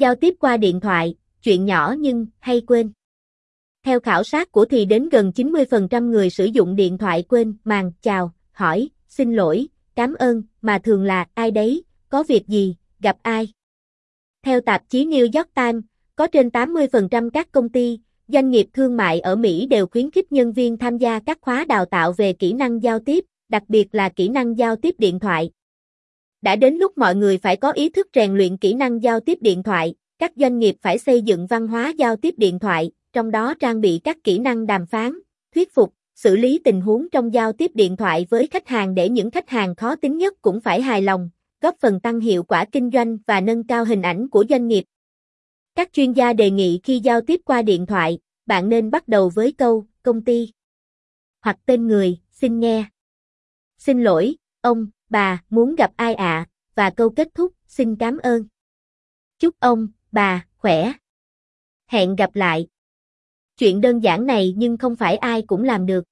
Giao tiếp qua điện thoại, chuyện nhỏ nhưng hay quên. Theo khảo sát của thì đến gần 90% người sử dụng điện thoại quên màn chào, hỏi, xin lỗi, cảm ơn, mà thường là ai đấy, có việc gì, gặp ai. Theo tạp chí New York Times, có trên 80% các công ty, doanh nghiệp thương mại ở Mỹ đều khuyến khích nhân viên tham gia các khóa đào tạo về kỹ năng giao tiếp, đặc biệt là kỹ năng giao tiếp điện thoại. Đã đến lúc mọi người phải có ý thức rèn luyện kỹ năng giao tiếp điện thoại, các doanh nghiệp phải xây dựng văn hóa giao tiếp điện thoại, trong đó trang bị các kỹ năng đàm phán, thuyết phục, xử lý tình huống trong giao tiếp điện thoại với khách hàng để những khách hàng khó tính nhất cũng phải hài lòng, góp phần tăng hiệu quả kinh doanh và nâng cao hình ảnh của doanh nghiệp. Các chuyên gia đề nghị khi giao tiếp qua điện thoại, bạn nên bắt đầu với câu công ty hoặc tên người, xin nghe. Xin lỗi, ông, bà, muốn gặp ai ạ? À? Và câu kết thúc, xin cảm ơn. Chúc ông, bà, khỏe. Hẹn gặp lại. Chuyện đơn giản này nhưng không phải ai cũng làm được.